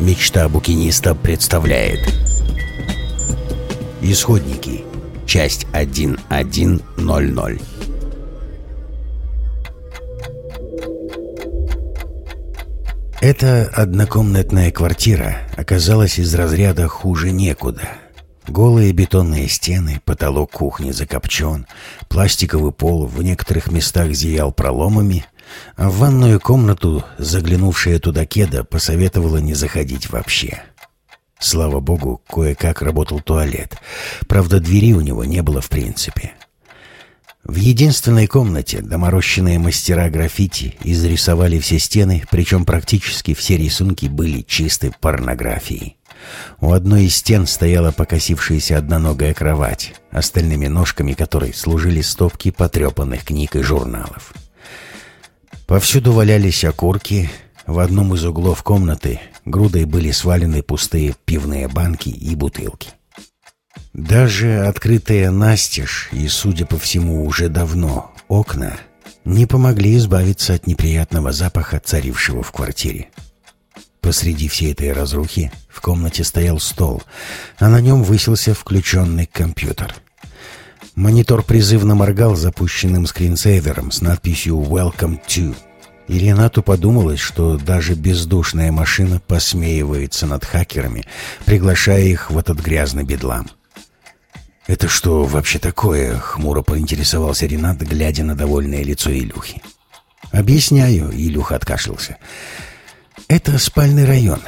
Мечта букиниста представляет. Исходники. Часть 1.1.0.0 Эта однокомнатная квартира оказалась из разряда хуже некуда. Голые бетонные стены, потолок кухни закопчен, пластиковый пол в некоторых местах зиял проломами, а в ванную комнату, заглянувшая туда кеда, посоветовала не заходить вообще. Слава богу, кое-как работал туалет. Правда, двери у него не было в принципе. В единственной комнате доморощенные мастера граффити изрисовали все стены, причем практически все рисунки были чистой порнографией. У одной из стен стояла покосившаяся одноногая кровать, остальными ножками которой служили стопки потрепанных книг и журналов. Повсюду валялись окурки, в одном из углов комнаты грудой были свалены пустые пивные банки и бутылки. Даже открытые настежь и, судя по всему, уже давно окна не помогли избавиться от неприятного запаха, царившего в квартире. Посреди всей этой разрухи в комнате стоял стол, а на нем высился включенный компьютер. Монитор призывно моргал запущенным скринсейвером с надписью «Welcome to». И Ренату подумалось, что даже бездушная машина посмеивается над хакерами, приглашая их в этот грязный бедлам. «Это что вообще такое?» — хмуро поинтересовался Ренат, глядя на довольное лицо Илюхи. «Объясняю», — Илюха откашлялся. «Это спальный район.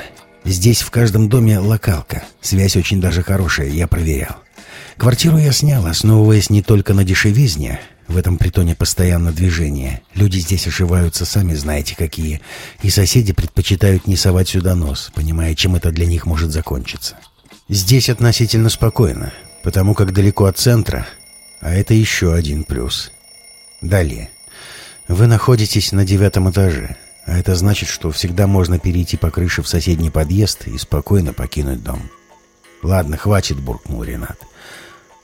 Здесь в каждом доме локалка. Связь очень даже хорошая, я проверял. Квартиру я снял, основываясь не только на дешевизне, в этом притоне постоянно движение. Люди здесь ошиваются, сами знаете какие. И соседи предпочитают не совать сюда нос, понимая, чем это для них может закончиться. Здесь относительно спокойно, потому как далеко от центра, а это еще один плюс. Далее. Вы находитесь на девятом этаже, а это значит, что всегда можно перейти по крыше в соседний подъезд и спокойно покинуть дом. «Ладно, хватит», — буркнул Ренат.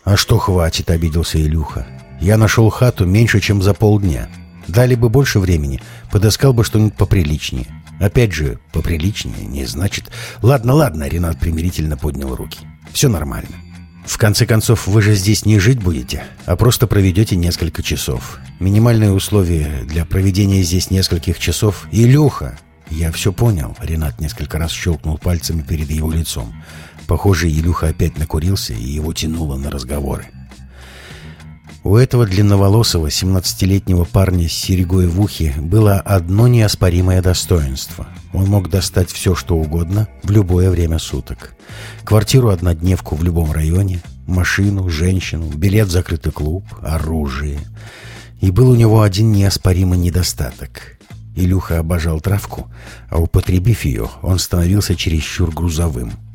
«А что хватит?» — обиделся Илюха. Я нашел хату меньше, чем за полдня. Дали бы больше времени, подыскал бы что-нибудь поприличнее. Опять же, поприличнее не значит... Ладно, ладно, Ренат примирительно поднял руки. Все нормально. В конце концов, вы же здесь не жить будете, а просто проведете несколько часов. Минимальные условия для проведения здесь нескольких часов... Илюха! Я все понял. Ренат несколько раз щелкнул пальцами перед его лицом. Похоже, Илюха опять накурился, и его тянуло на разговоры. У этого длинноволосого 17-летнего парня с серегой в ухе было одно неоспоримое достоинство. Он мог достать все, что угодно, в любое время суток. Квартиру-однодневку в любом районе, машину, женщину, билет в закрытый клуб, оружие. И был у него один неоспоримый недостаток. Илюха обожал травку, а употребив ее, он становился чересчур грузовым –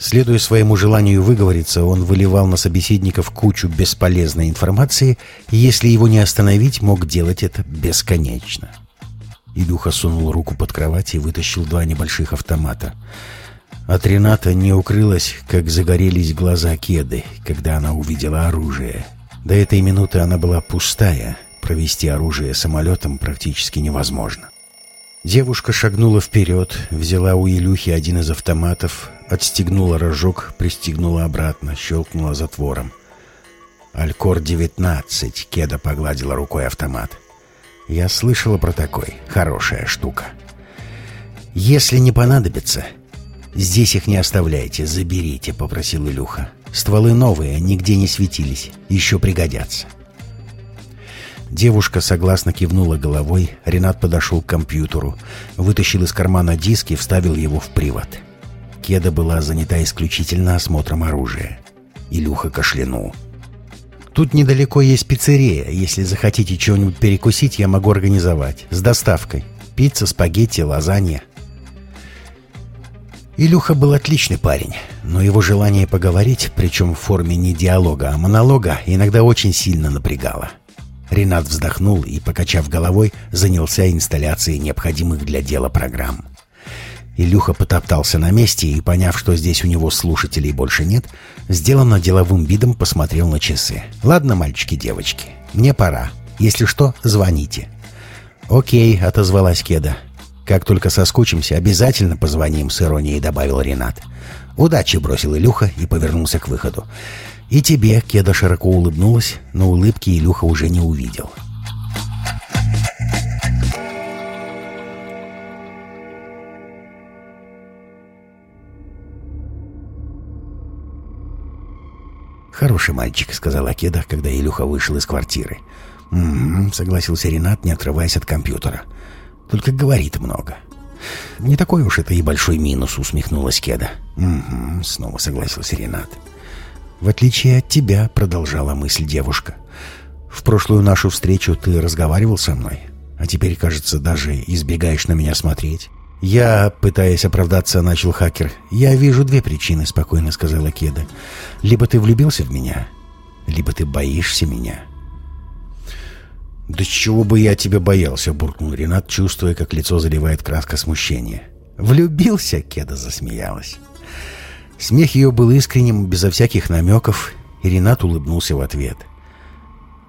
Следуя своему желанию выговориться, он выливал на собеседников кучу бесполезной информации, и если его не остановить, мог делать это бесконечно. Илюха сунул руку под кровать и вытащил два небольших автомата. От Рената не укрылось, как загорелись глаза Кеды, когда она увидела оружие. До этой минуты она была пустая, провести оружие самолетом практически невозможно. Девушка шагнула вперед, взяла у Илюхи один из автоматов, отстегнула рожок, пристегнула обратно, щелкнула затвором. «Алькор-19», — Кеда погладила рукой автомат. «Я слышала про такой. Хорошая штука». «Если не понадобится, здесь их не оставляйте, заберите», — попросил Илюха. «Стволы новые, нигде не светились, еще пригодятся». Девушка согласно кивнула головой, Ренат подошел к компьютеру, вытащил из кармана диск и вставил его в привод. Кеда была занята исключительно осмотром оружия. Илюха кашлянул. «Тут недалеко есть пиццерия. Если захотите чего-нибудь перекусить, я могу организовать. С доставкой. Пицца, спагетти, лазанья». Илюха был отличный парень, но его желание поговорить, причем в форме не диалога, а монолога, иногда очень сильно напрягало. Ренат вздохнул и, покачав головой, занялся инсталляцией необходимых для дела программ. Илюха потоптался на месте и, поняв, что здесь у него слушателей больше нет, сделанно деловым видом посмотрел на часы. «Ладно, мальчики-девочки, мне пора. Если что, звоните». «Окей», — отозвалась Кеда. Как только соскучимся, обязательно позвоним, с иронией добавил Ренат. «Удачи!» — бросил Илюха и повернулся к выходу. «И тебе!» — Кеда широко улыбнулась, но улыбки Илюха уже не увидел. «Хороший мальчик», — сказала Кеда, когда Илюха вышел из квартиры. «Угу», — согласился Ренат, не отрываясь от компьютера. «Только говорит много». «Не такой уж это и большой минус», — усмехнулась Кеда. «Угу», — снова согласился Ренат. «В отличие от тебя», — продолжала мысль девушка. «В прошлую нашу встречу ты разговаривал со мной, а теперь, кажется, даже избегаешь на меня смотреть». «Я, пытаясь оправдаться, начал хакер. Я вижу две причины», — спокойно сказала Кеда. «Либо ты влюбился в меня, либо ты боишься меня». «Да чего бы я тебя боялся?» — буркнул Ренат, чувствуя, как лицо заливает краска смущения. «Влюбился?» — Кеда засмеялась. Смех ее был искренним, безо всяких намеков, и Ренат улыбнулся в ответ.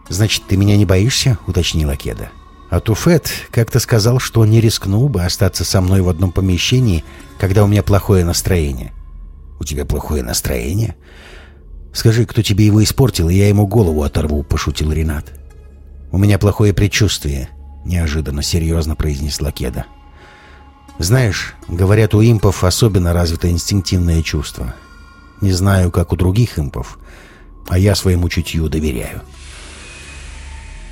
«Значит, ты меня не боишься?» — уточнила Кеда. А Туфет как-то сказал, что не рискнул бы остаться со мной в одном помещении, когда у меня плохое настроение. «У тебя плохое настроение?» «Скажи, кто тебе его испортил, и я ему голову оторву», — пошутил Ренат. «У меня плохое предчувствие», — неожиданно серьезно произнесла Кеда. «Знаешь, говорят, у импов особенно развито инстинктивное чувство. Не знаю, как у других импов, а я своему чутью доверяю».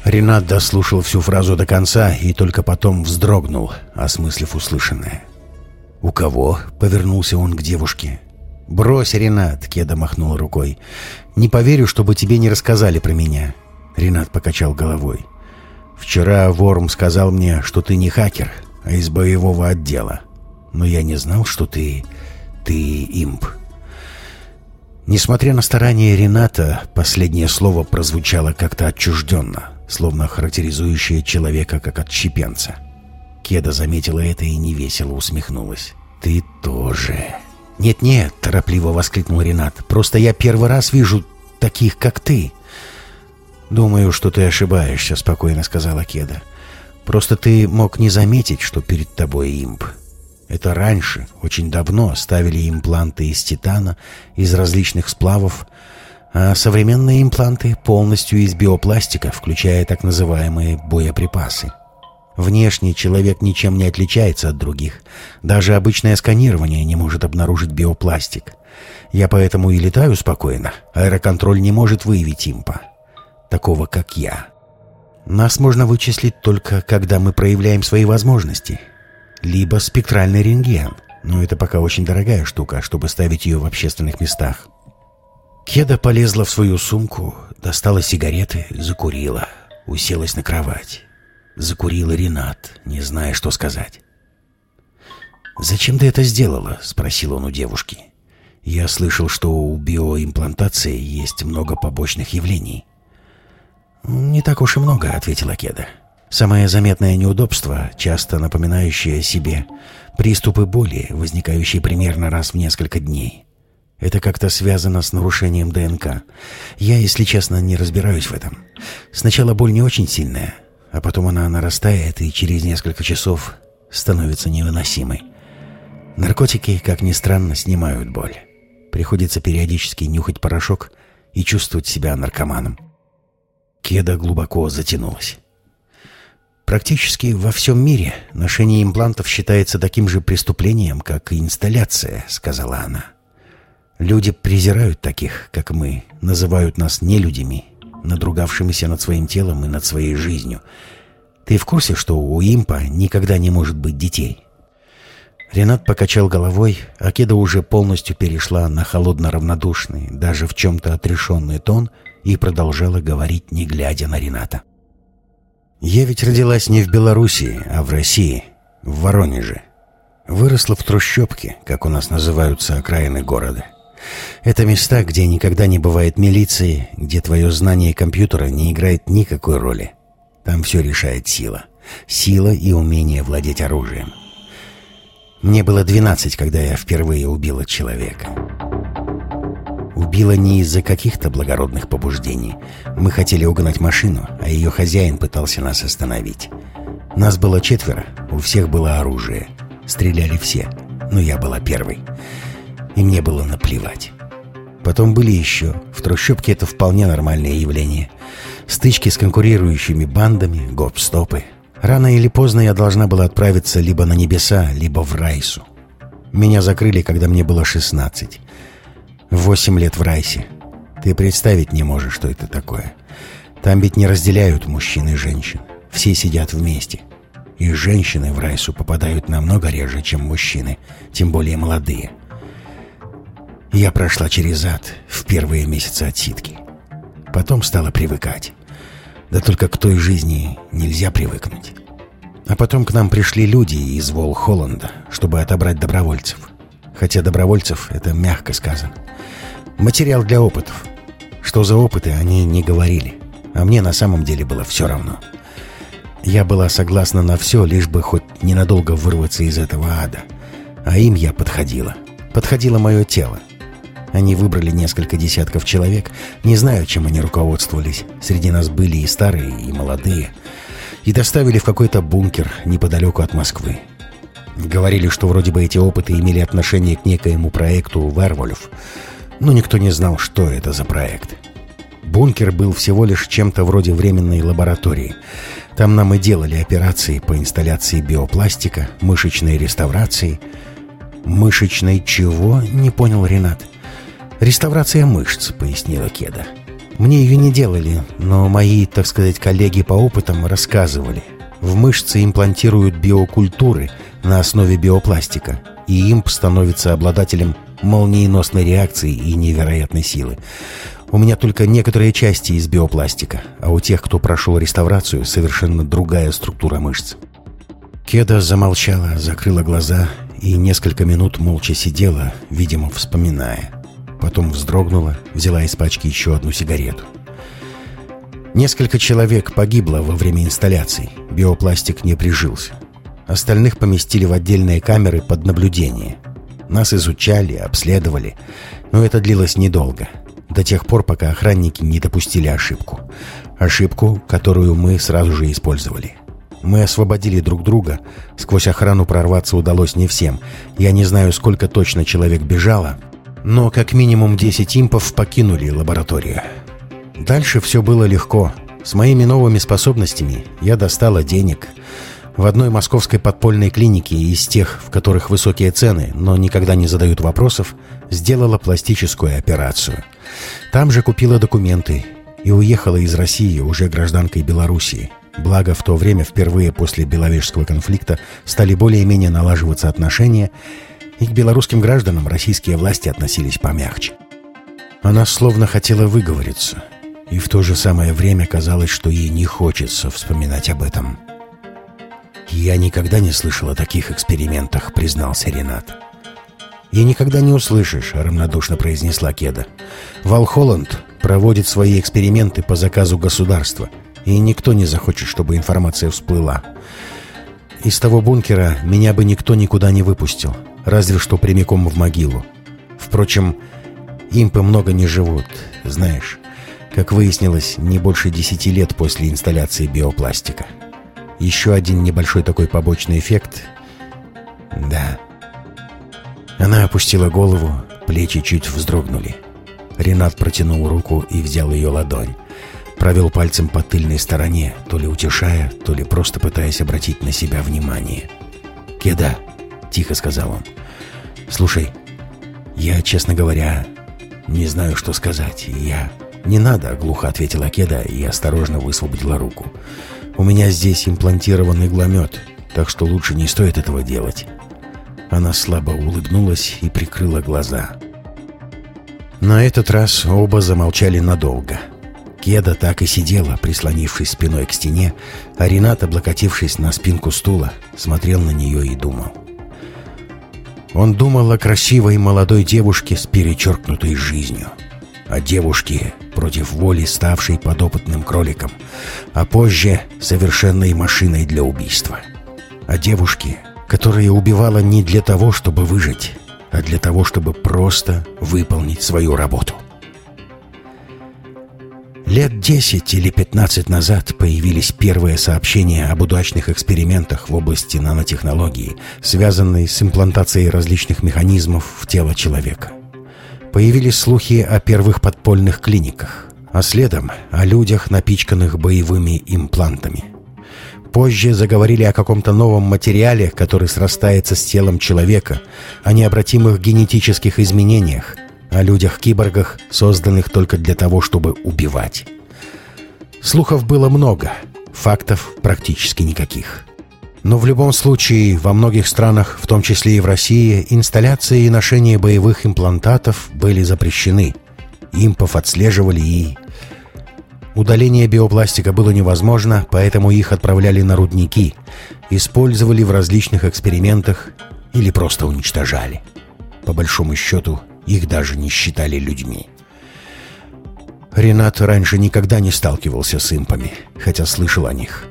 Ренат дослушал всю фразу до конца и только потом вздрогнул, осмыслив услышанное. «У кого?» — повернулся он к девушке. «Брось, Ренат!» — Кеда махнул рукой. «Не поверю, чтобы тебе не рассказали про меня». Ренат покачал головой. «Вчера Ворм сказал мне, что ты не хакер, а из боевого отдела. Но я не знал, что ты... ты имп». Несмотря на старания Рената, последнее слово прозвучало как-то отчужденно словно характеризующее человека как отщепенца. Кеда заметила это и невесело усмехнулась. «Ты тоже...» «Нет-нет», — торопливо воскликнул Ренат, — «просто я первый раз вижу таких, как ты». «Думаю, что ты ошибаешься», — спокойно сказала Кеда. «Просто ты мог не заметить, что перед тобой имп. Это раньше, очень давно, ставили импланты из титана, из различных сплавов, а современные импланты полностью из биопластика, включая так называемые боеприпасы. Внешне человек ничем не отличается от других. Даже обычное сканирование не может обнаружить биопластик. Я поэтому и летаю спокойно. Аэроконтроль не может выявить импа. Такого, как я. Нас можно вычислить только, когда мы проявляем свои возможности. Либо спектральный рентген. Но это пока очень дорогая штука, чтобы ставить ее в общественных местах. Кеда полезла в свою сумку, достала сигареты, закурила, уселась на кровать. Закурила Ренат, не зная, что сказать. «Зачем ты это сделала?» — спросил он у девушки. «Я слышал, что у биоимплантации есть много побочных явлений». «Не так уж и много», — ответила Кеда. «Самое заметное неудобство, часто напоминающее себе, приступы боли, возникающие примерно раз в несколько дней. Это как-то связано с нарушением ДНК. Я, если честно, не разбираюсь в этом. Сначала боль не очень сильная, а потом она нарастает и через несколько часов становится невыносимой. Наркотики, как ни странно, снимают боль. Приходится периодически нюхать порошок и чувствовать себя наркоманом. Кеда глубоко затянулась. Практически во всем мире ношение имплантов считается таким же преступлением, как и инсталляция, сказала она. Люди презирают таких, как мы, называют нас нелюдями, надругавшимися над своим телом и над своей жизнью. Ты в курсе, что у импа никогда не может быть детей?» Ренат покачал головой, а Кеда уже полностью перешла на холодно-равнодушный, даже в чем-то отрешенный тон и продолжала говорить, не глядя на Рената. «Я ведь родилась не в Белоруссии, а в России, в Воронеже. Выросла в трущобке, как у нас называются окраины города. Это места, где никогда не бывает милиции, где твое знание компьютера не играет никакой роли. Там все решает сила. Сила и умение владеть оружием. Мне было 12, когда я впервые убила человека. Убила не из-за каких-то благородных побуждений. Мы хотели угнать машину, а ее хозяин пытался нас остановить. Нас было четверо, у всех было оружие. Стреляли все, но я была первой. И мне было наплевать. Потом были еще. В трущобке это вполне нормальное явление. Стычки с конкурирующими бандами, гоп-стопы. Рано или поздно я должна была отправиться либо на небеса, либо в Райсу. Меня закрыли, когда мне было 16. Восемь лет в Райсе. Ты представить не можешь, что это такое. Там ведь не разделяют мужчин и женщин. Все сидят вместе. И женщины в Райсу попадают намного реже, чем мужчины, тем более молодые. Я прошла через ад в первые месяцы отсидки. Потом стала привыкать. Да только к той жизни нельзя привыкнуть. А потом к нам пришли люди из Волхолланда, чтобы отобрать добровольцев. Хотя добровольцев — это мягко сказано. Материал для опытов. Что за опыты, они не говорили. А мне на самом деле было все равно. Я была согласна на все, лишь бы хоть ненадолго вырваться из этого ада. А им я подходила. Подходило мое тело. Они выбрали несколько десятков человек. Не знаю, чем они руководствовались. Среди нас были и старые, и молодые. И доставили в какой-то бункер неподалеку от Москвы. Говорили, что вроде бы эти опыты имели отношение к некоему проекту «Вервольф». Но никто не знал, что это за проект. Бункер был всего лишь чем-то вроде временной лаборатории. Там нам и делали операции по инсталляции биопластика, мышечной реставрации. «Мышечной чего?» — не понял Ренат. «Реставрация мышц», — пояснила Кеда. «Мне ее не делали, но мои, так сказать, коллеги по опытам рассказывали. В мышцы имплантируют биокультуры на основе биопластика, и имп становится обладателем молниеносной реакции и невероятной силы. У меня только некоторые части из биопластика, а у тех, кто прошел реставрацию, совершенно другая структура мышц. Кеда замолчала, закрыла глаза и несколько минут молча сидела, видимо, вспоминая. Потом вздрогнула, взяла из пачки еще одну сигарету. Несколько человек погибло во время инсталляций. Биопластик не прижился. Остальных поместили в отдельные камеры под наблюдение. Нас изучали, обследовали, но это длилось недолго — до тех пор, пока охранники не допустили ошибку. Ошибку, которую мы сразу же использовали. Мы освободили друг друга. Сквозь охрану прорваться удалось не всем. Я не знаю, сколько точно человек бежало, но как минимум 10 импов покинули лабораторию. Дальше все было легко. С моими новыми способностями я достала денег. В одной московской подпольной клинике из тех, в которых высокие цены, но никогда не задают вопросов, сделала пластическую операцию – там же купила документы и уехала из России уже гражданкой Белоруссии. Благо, в то время впервые после Беловежского конфликта стали более-менее налаживаться отношения, и к белорусским гражданам российские власти относились помягче. Она словно хотела выговориться, и в то же самое время казалось, что ей не хочется вспоминать об этом. «Я никогда не слышал о таких экспериментах», — признался Ренат. «И никогда не услышишь», — равнодушно произнесла Кеда. «Валхолланд проводит свои эксперименты по заказу государства, и никто не захочет, чтобы информация всплыла. Из того бункера меня бы никто никуда не выпустил, разве что прямиком в могилу. Впрочем, импы много не живут, знаешь. Как выяснилось, не больше десяти лет после инсталляции биопластика. Еще один небольшой такой побочный эффект. Да, она опустила голову, плечи чуть вздрогнули. Ренат протянул руку и взял ее ладонь. Провел пальцем по тыльной стороне, то ли утешая, то ли просто пытаясь обратить на себя внимание. «Кеда», — тихо сказал он, — «слушай, я, честно говоря, не знаю, что сказать. Я...» «Не надо», — глухо ответила Кеда и осторожно высвободила руку. «У меня здесь имплантирован игломет, так что лучше не стоит этого делать. Она слабо улыбнулась и прикрыла глаза. На этот раз оба замолчали надолго. Кеда так и сидела, прислонившись спиной к стене, а Ренат, облокотившись на спинку стула, смотрел на нее и думал. Он думал о красивой молодой девушке с перечеркнутой жизнью. О девушке, против воли ставшей подопытным кроликом, а позже совершенной машиной для убийства. О девушке, которая убивала не для того, чтобы выжить, а для того, чтобы просто выполнить свою работу. Лет 10 или 15 назад появились первые сообщения об удачных экспериментах в области нанотехнологии, связанные с имплантацией различных механизмов в тело человека. Появились слухи о первых подпольных клиниках, а следом о людях, напичканных боевыми имплантами. Позже заговорили о каком-то новом материале, который срастается с телом человека, о необратимых генетических изменениях, о людях-киборгах, созданных только для того, чтобы убивать. Слухов было много, фактов практически никаких. Но в любом случае, во многих странах, в том числе и в России, инсталляции и ношение боевых имплантатов были запрещены. Импов отслеживали и... Удаление биопластика было невозможно, поэтому их отправляли на рудники, использовали в различных экспериментах или просто уничтожали. По большому счету, их даже не считали людьми. Ренат раньше никогда не сталкивался с импами, хотя слышал о них.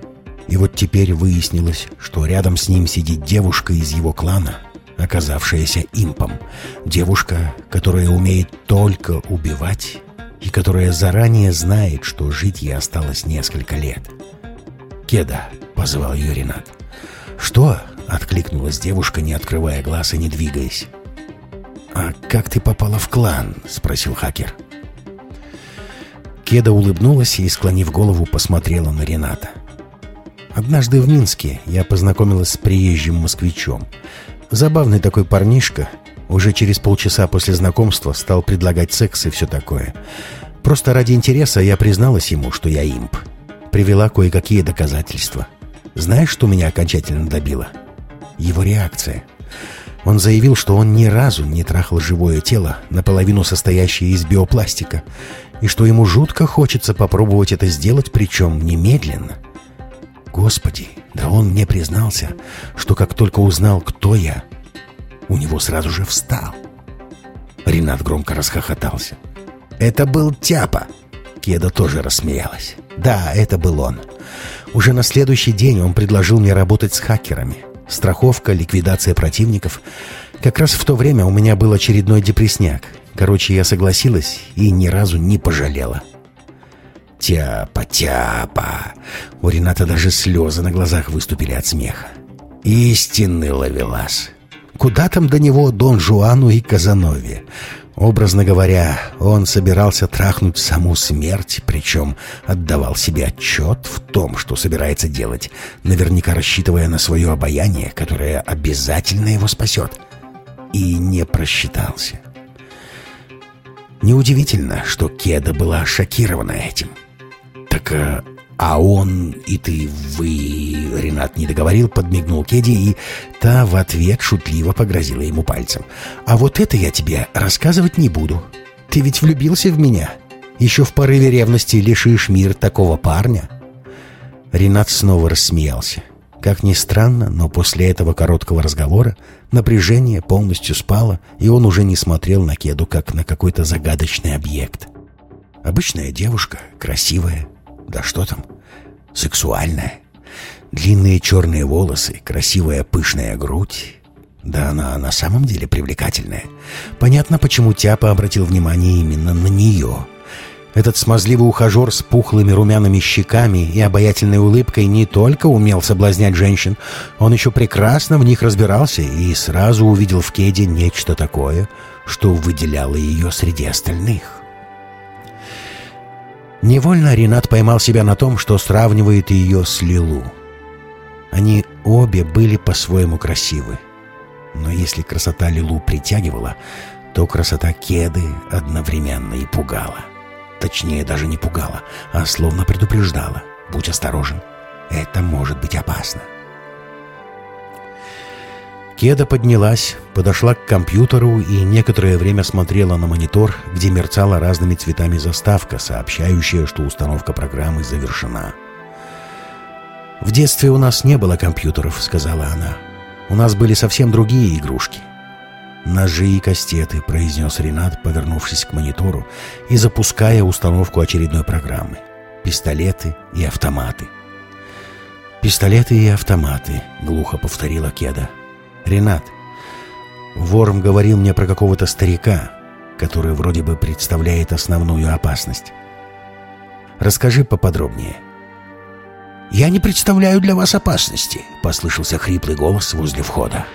И вот теперь выяснилось, что рядом с ним сидит девушка из его клана, оказавшаяся импом. Девушка, которая умеет только убивать и которая заранее знает, что жить ей осталось несколько лет. «Кеда», — позвал ее Ренат. «Что?» — откликнулась девушка, не открывая глаз и не двигаясь. «А как ты попала в клан?» — спросил хакер. Кеда улыбнулась и, склонив голову, посмотрела на Рената. «Однажды в Минске я познакомилась с приезжим москвичом. Забавный такой парнишка. Уже через полчаса после знакомства стал предлагать секс и все такое. Просто ради интереса я призналась ему, что я имп. Привела кое-какие доказательства. Знаешь, что меня окончательно добило? Его реакция — он заявил, что он ни разу не трахал живое тело, наполовину состоящее из биопластика, и что ему жутко хочется попробовать это сделать, причем немедленно. Господи, да он мне признался, что как только узнал, кто я, у него сразу же встал. Ренат громко расхохотался. «Это был Тяпа!» Кеда тоже рассмеялась. «Да, это был он. Уже на следующий день он предложил мне работать с хакерами страховка, ликвидация противников. Как раз в то время у меня был очередной депресняк. Короче, я согласилась и ни разу не пожалела. «Тяпа, тяпа!» У Рената даже слезы на глазах выступили от смеха. «Истинный ловелас!» Куда там до него Дон Жуану и Казанове? Образно говоря, он собирался трахнуть саму смерть, причем отдавал себе отчет в том, что собирается делать, наверняка рассчитывая на свое обаяние, которое обязательно его спасет. И не просчитался. Неудивительно, что Кеда была шокирована этим. Так э, «А он и ты, вы...» Ренат не договорил, подмигнул Кеди, и та в ответ шутливо погрозила ему пальцем. «А вот это я тебе рассказывать не буду. Ты ведь влюбился в меня. Еще в порыве ревности лишишь мир такого парня». Ренат снова рассмеялся. Как ни странно, но после этого короткого разговора напряжение полностью спало, и он уже не смотрел на Кеду как на какой-то загадочный объект. Обычная девушка, красивая, да что там, сексуальная. Длинные черные волосы, красивая пышная грудь. Да она на самом деле привлекательная. Понятно, почему Тяпа обратил внимание именно на нее. Этот смазливый ухажер с пухлыми румяными щеками и обаятельной улыбкой не только умел соблазнять женщин, он еще прекрасно в них разбирался и сразу увидел в Кеде нечто такое, что выделяло ее среди остальных. Невольно Ренат поймал себя на том, что сравнивает ее с Лилу. Они обе были по-своему красивы. Но если красота Лилу притягивала, то красота Кеды одновременно и пугала. Точнее, даже не пугала, а словно предупреждала. Будь осторожен, это может быть опасно. Кеда поднялась, подошла к компьютеру и некоторое время смотрела на монитор, где мерцала разными цветами заставка, сообщающая, что установка программы завершена. «В детстве у нас не было компьютеров», — сказала она. «У нас были совсем другие игрушки». «Ножи и кастеты», — произнес Ренат, повернувшись к монитору и запуская установку очередной программы. «Пистолеты и автоматы». «Пистолеты и автоматы», — глухо повторила Кеда. «Ренат, Ворм говорил мне про какого-то старика, который вроде бы представляет основную опасность». Расскажи поподробнее». «Я не представляю для вас опасности», — послышался хриплый голос возле входа.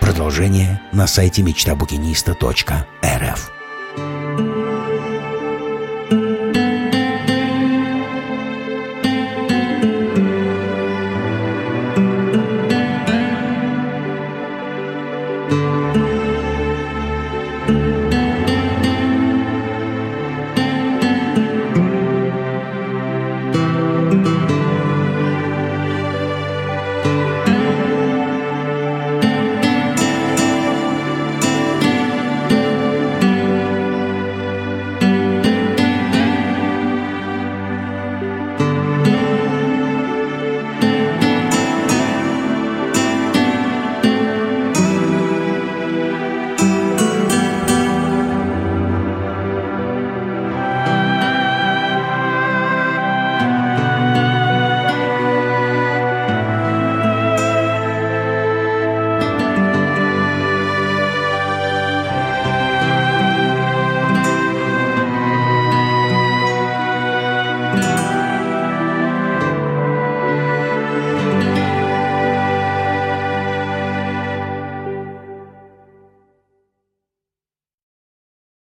Продолжение на сайте мечтабукиниста.рф